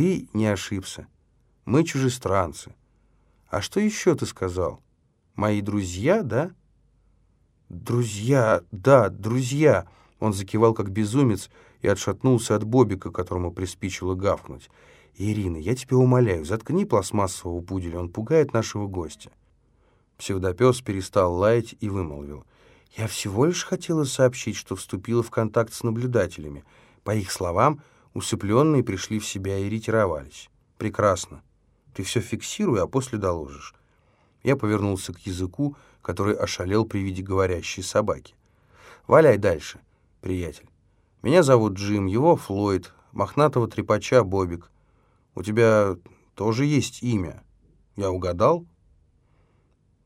ты не ошибся. Мы чужестранцы. А что еще ты сказал? Мои друзья, да? Друзья, да, друзья. Он закивал как безумец и отшатнулся от Бобика, которому приспичило гавкнуть. «Ирина, я тебя умоляю, заткни пластмассового пуделя, он пугает нашего гостя». Псевдопес перестал лаять и вымолвил. «Я всего лишь хотела сообщить, что вступила в контакт с наблюдателями. По их словам, усыпленные пришли в себя и ретировались. Прекрасно. Ты все фиксируй, а после доложишь». Я повернулся к языку, который ошалел при виде говорящей собаки. «Валяй дальше, приятель. Меня зовут Джим, его Флойд, мохнатого трепача Бобик. У тебя тоже есть имя. Я угадал?»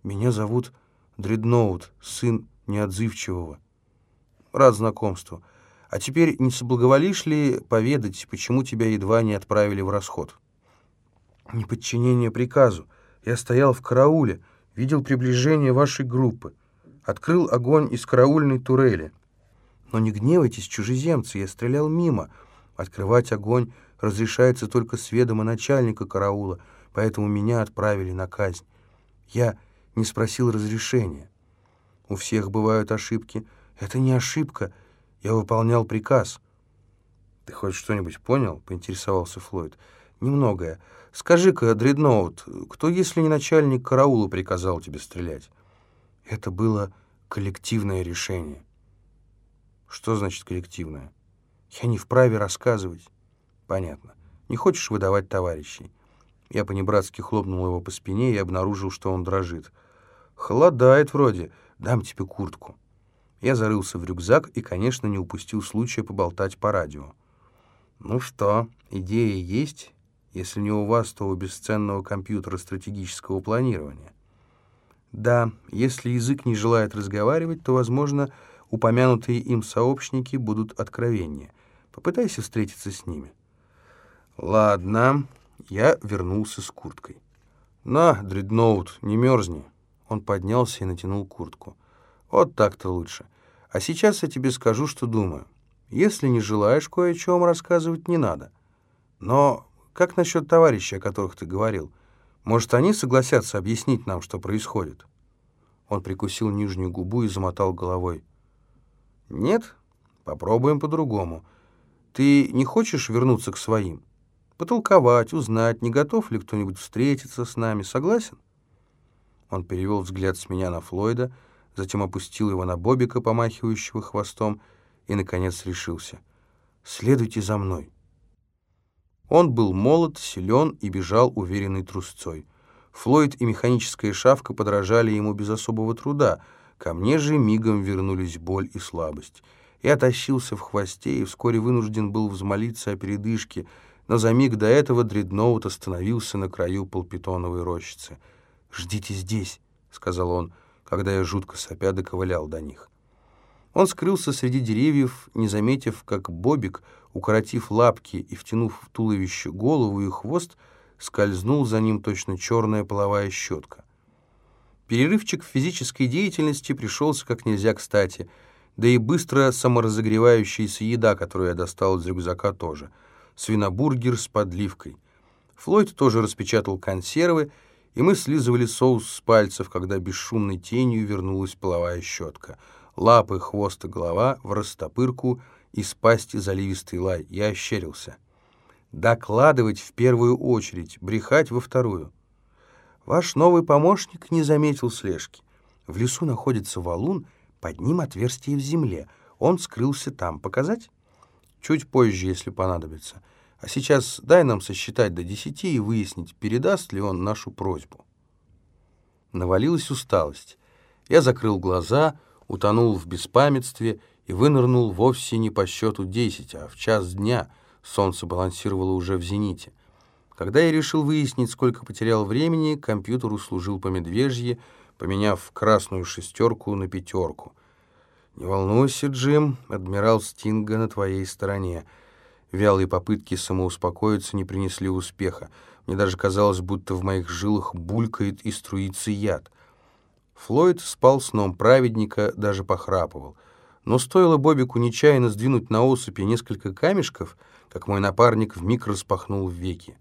Меня зовут Дредноут, сын неотзывчивого. Рад знакомству. А теперь не соблаговолишь ли поведать, почему тебя едва не отправили в расход? Неподчинение приказу. Я стоял в карауле, видел приближение вашей группы. Открыл огонь из караульной турели. Но не гневайтесь, чужеземцы, я стрелял мимо. Открывать огонь разрешается только с ведома начальника караула, поэтому меня отправили на казнь. Я не спросил разрешения. У всех бывают ошибки. Это не ошибка. Я выполнял приказ. «Ты хоть что-нибудь понял?» — поинтересовался Флойд. «Немногое. Скажи-ка, Дредноут, кто, если не начальник караула, приказал тебе стрелять?» «Это было коллективное решение». «Что значит коллективное?» «Я не вправе рассказывать». «Понятно. Не хочешь выдавать товарищей?» Я понебратски хлопнул его по спине и обнаружил, что он дрожит. «Холодает вроде. Дам тебе куртку». Я зарылся в рюкзак и, конечно, не упустил случая поболтать по радио. «Ну что, идея есть, если не у вас, то у бесценного компьютера стратегического планирования?» «Да, если язык не желает разговаривать, то, возможно, упомянутые им сообщники будут откровеннее. Попытайся встретиться с ними». «Ладно». Я вернулся с курткой. «На, дредноут, не мерзни». Он поднялся и натянул куртку. «Вот так-то лучше. А сейчас я тебе скажу, что думаю. Если не желаешь кое о чем рассказывать, не надо. Но как насчет товарищей, о которых ты говорил? Может, они согласятся объяснить нам, что происходит?» Он прикусил нижнюю губу и замотал головой. «Нет? Попробуем по-другому. Ты не хочешь вернуться к своим? Потолковать, узнать, не готов ли кто-нибудь встретиться с нами. Согласен?» Он перевел взгляд с меня на Флойда, затем опустил его на Бобика, помахивающего хвостом, и, наконец, решился. «Следуйте за мной». Он был молод, силен и бежал уверенной трусцой. Флойд и механическая шавка подражали ему без особого труда. Ко мне же мигом вернулись боль и слабость. Я тащился в хвосте и вскоре вынужден был взмолиться о передышке, но за миг до этого дредноут остановился на краю полпитоновой рощицы — «Ждите здесь», — сказал он, когда я жутко сопя доковылял до них. Он скрылся среди деревьев, не заметив, как Бобик, укоротив лапки и втянув в туловище голову и хвост, скользнул за ним точно черная половая щетка. Перерывчик в физической деятельности пришелся как нельзя кстати, да и быстро саморазогревающаяся еда, которую я достал из рюкзака тоже. Свинобургер с подливкой. Флойд тоже распечатал консервы, и мы слизывали соус с пальцев, когда бесшумной тенью вернулась половая щетка. Лапы, хвост и голова в растопырку, из пасти заливистый лай. Я ощерился. Докладывать в первую очередь, брехать во вторую. Ваш новый помощник не заметил слежки. В лесу находится валун, под ним отверстие в земле. Он скрылся там. Показать? Чуть позже, если понадобится. А сейчас дай нам сосчитать до десяти и выяснить, передаст ли он нашу просьбу. Навалилась усталость. Я закрыл глаза, утонул в беспамятстве и вынырнул вовсе не по счету десять, а в час дня. Солнце балансировало уже в зените. Когда я решил выяснить, сколько потерял времени, компьютер услужил по медвежье, поменяв красную шестерку на пятерку. «Не волнуйся, Джим, адмирал Стинга на твоей стороне». Вялые попытки самоуспокоиться не принесли успеха. Мне даже казалось, будто в моих жилах булькает и струится яд. Флойд спал сном праведника, даже похрапывал. Но стоило Бобику нечаянно сдвинуть на осыпи несколько камешков, как мой напарник вмиг распахнул веки.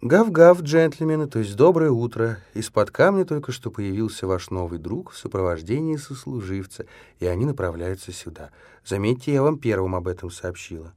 «Гав-гав, джентльмены, то есть доброе утро. Из-под камня только что появился ваш новый друг в сопровождении сослуживца, и они направляются сюда. Заметьте, я вам первым об этом сообщила».